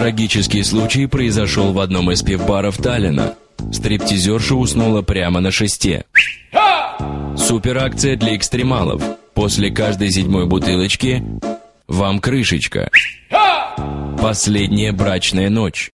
Трагический случай произошел в одном из пивбаров Таллина. Стриптизерша уснула прямо на шесте. Суперакция для экстремалов. После каждой седьмой бутылочки вам крышечка. Последняя брачная ночь.